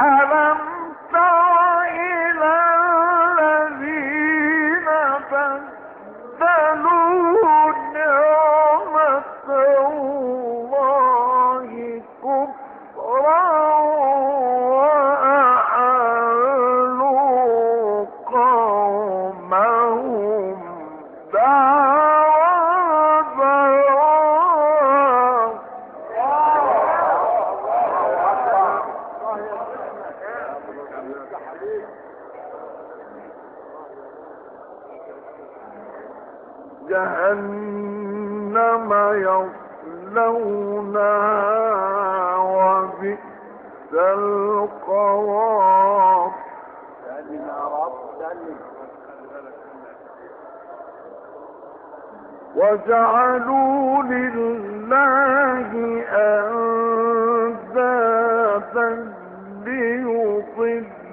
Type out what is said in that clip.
ألم جهنم يصلونها وبئس القرار. وجعلوا لله أندادا ليضلوا